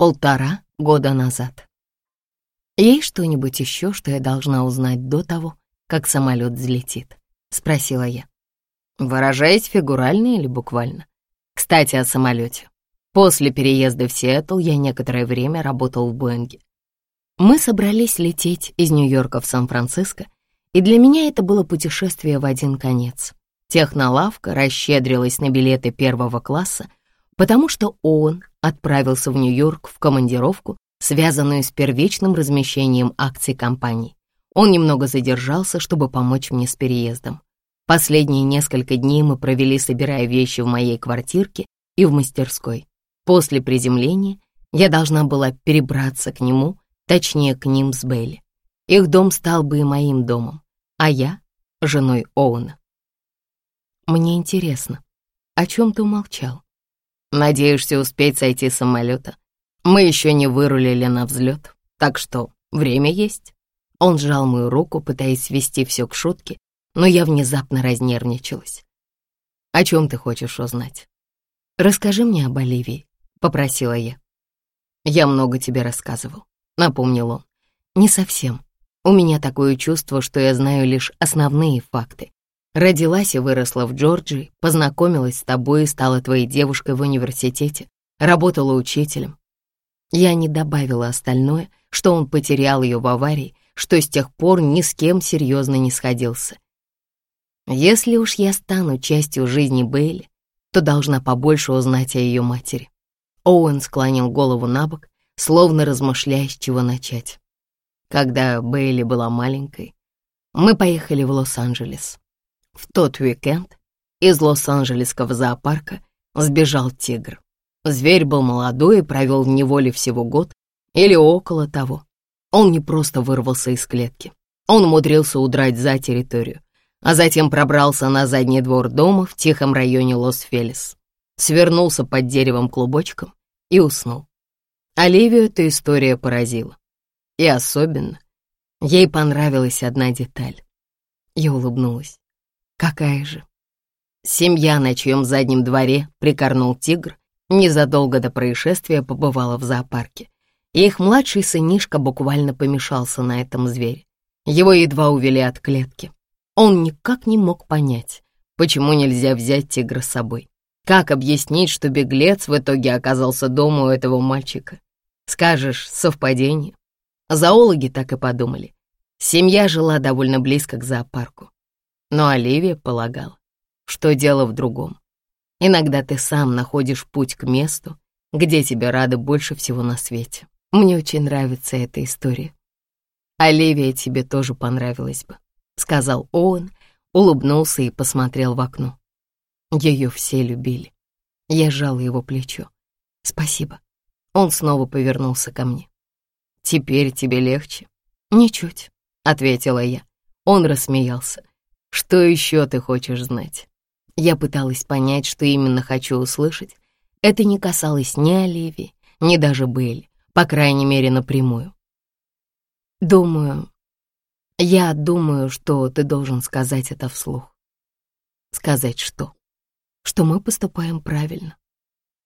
полтора года назад. «Есть что-нибудь еще, что я должна узнать до того, как самолет взлетит?» — спросила я. Выражаясь фигурально или буквально. Кстати, о самолете. После переезда в Сиэтл я некоторое время работал в Боинге. Мы собрались лететь из Нью-Йорка в Сан-Франциско, и для меня это было путешествие в один конец. Технолавка расщедрилась на билеты первого класса, потому что он отправился в Нью-Йорк в командировку, связанную с первичным размещением акций компании. Он немного задержался, чтобы помочь мне с переездом. Последние несколько дней мы провели, собирая вещи в моей квартирке и в мастерской. После приземления я должна была перебраться к нему, точнее, к ним с Белли. Их дом стал бы и моим домом, а я — женой Оуэна. Мне интересно, о чем ты умолчал? Надеешься успеть сойти с самолета? Мы еще не вырулили на взлет, так что время есть. Он сжал мою руку, пытаясь свести все к шутке, но я внезапно разнервничалась. «О чем ты хочешь узнать?» «Расскажи мне об Оливии», — попросила я. «Я много тебе рассказывал», — напомнил он. «Не совсем. У меня такое чувство, что я знаю лишь основные факты. Родилась и выросла в Джорджии, познакомилась с тобой и стала твоей девушкой в университете, работала учителем. Я не добавила остальное, что он потерял ее в аварии, что с тех пор ни с кем серьезно не сходился. Если уж я стану частью жизни Бейли, то должна побольше узнать о ее матери. Оуэн склонил голову на бок, словно размышляя, с чего начать. Когда Бейли была маленькой, мы поехали в Лос-Анджелес. В тот уикенд из Лос-Анджелесского зоопарка сбежал тигр. Зверь был молодой и провел в неволе всего год или около того. Он не просто вырвался из клетки. Он умудрился удрать за территорию, а затем пробрался на задний двор дома в тихом районе Лос-Фелис, свернулся под деревом клубочком и уснул. Оливию эта история поразила. И особенно ей понравилась одна деталь. Я улыбнулась. Какая же? Семья, на чьем заднем дворе прикорнул тигр, незадолго до происшествия побывала в зоопарке. И их младший сынишка буквально помешался на этом звере. Его едва увели от клетки. Он никак не мог понять, почему нельзя взять тигра с собой. Как объяснить, что беглец в итоге оказался дома у этого мальчика? Скажешь, совпадение? Зоологи так и подумали. Семья жила довольно близко к зоопарку. Но Оливия полагала, что дело в другом. Иногда ты сам находишь путь к месту, где тебе рады больше всего на свете. Мне очень нравится эта история. Оливия тебе тоже понравилась бы, сказал Оуэн, улыбнулся и посмотрел в окно. Ее все любили. Я сжала его плечо. Спасибо. Он снова повернулся ко мне. Теперь тебе легче? Ничуть, ответила я. Он рассмеялся. Что еще ты хочешь знать? Я пыталась понять, что именно хочу услышать. Это не касалось ни Оливии, ни даже Белли, по крайней мере, напрямую. Думаю, я думаю, что ты должен сказать это вслух. Сказать что? Что мы поступаем правильно.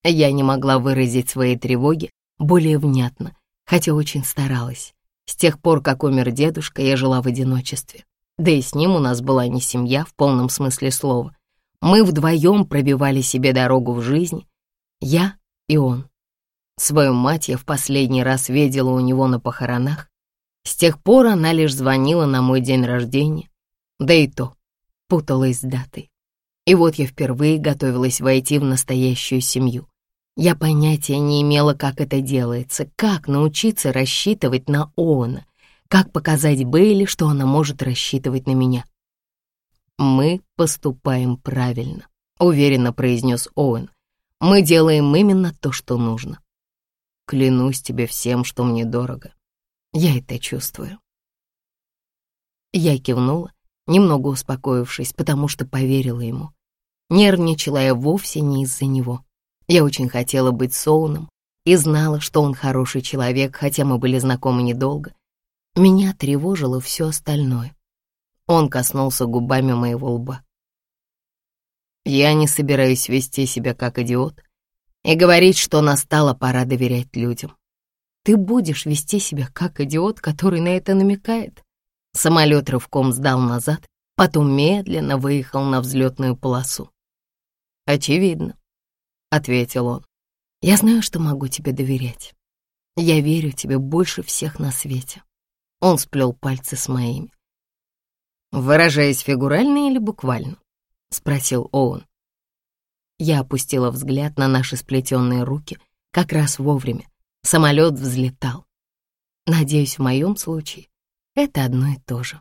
Я не могла выразить свои тревоги более внятно, хотя очень старалась. С тех пор, как умер дедушка, я жила в одиночестве. Да и с ним у нас была не семья в полном смысле слова. Мы вдвоем пробивали себе дорогу в жизнь, я и он. Свою мать я в последний раз видела у него на похоронах. С тех пор она лишь звонила на мой день рождения, да и то путалась с датой. И вот я впервые готовилась войти в настоящую семью. Я понятия не имела, как это делается, как научиться рассчитывать на Оуэна, как показать Бейли, что она может рассчитывать на меня? «Мы поступаем правильно», — уверенно произнес Оуэн. «Мы делаем именно то, что нужно. Клянусь тебе всем, что мне дорого. Я это чувствую». Я кивнула, немного успокоившись, потому что поверила ему. Нервничала я вовсе не из-за него. Я очень хотела быть с Оуном и знала, что он хороший человек, хотя мы были знакомы недолго, меня тревожило все остальное. Он коснулся губами моего лба. Я не собираюсь вести себя как идиот и говорить, что настала пора доверять людям. ты будешь вести себя как идиот, который на это намекает. Самолет рывком сдал назад, потом медленно выехал на взлетную полосу. «Очевидно», — ответил он. «Я знаю, что могу тебе доверять. Я верю тебе больше всех на свете». Он сплел пальцы с моими. «Выражаясь фигурально или буквально?» — спросил Оуэн. Я опустила взгляд на наши сплетенные руки как раз вовремя. Самолет взлетал. Надеюсь, в моем случае это одно и то же.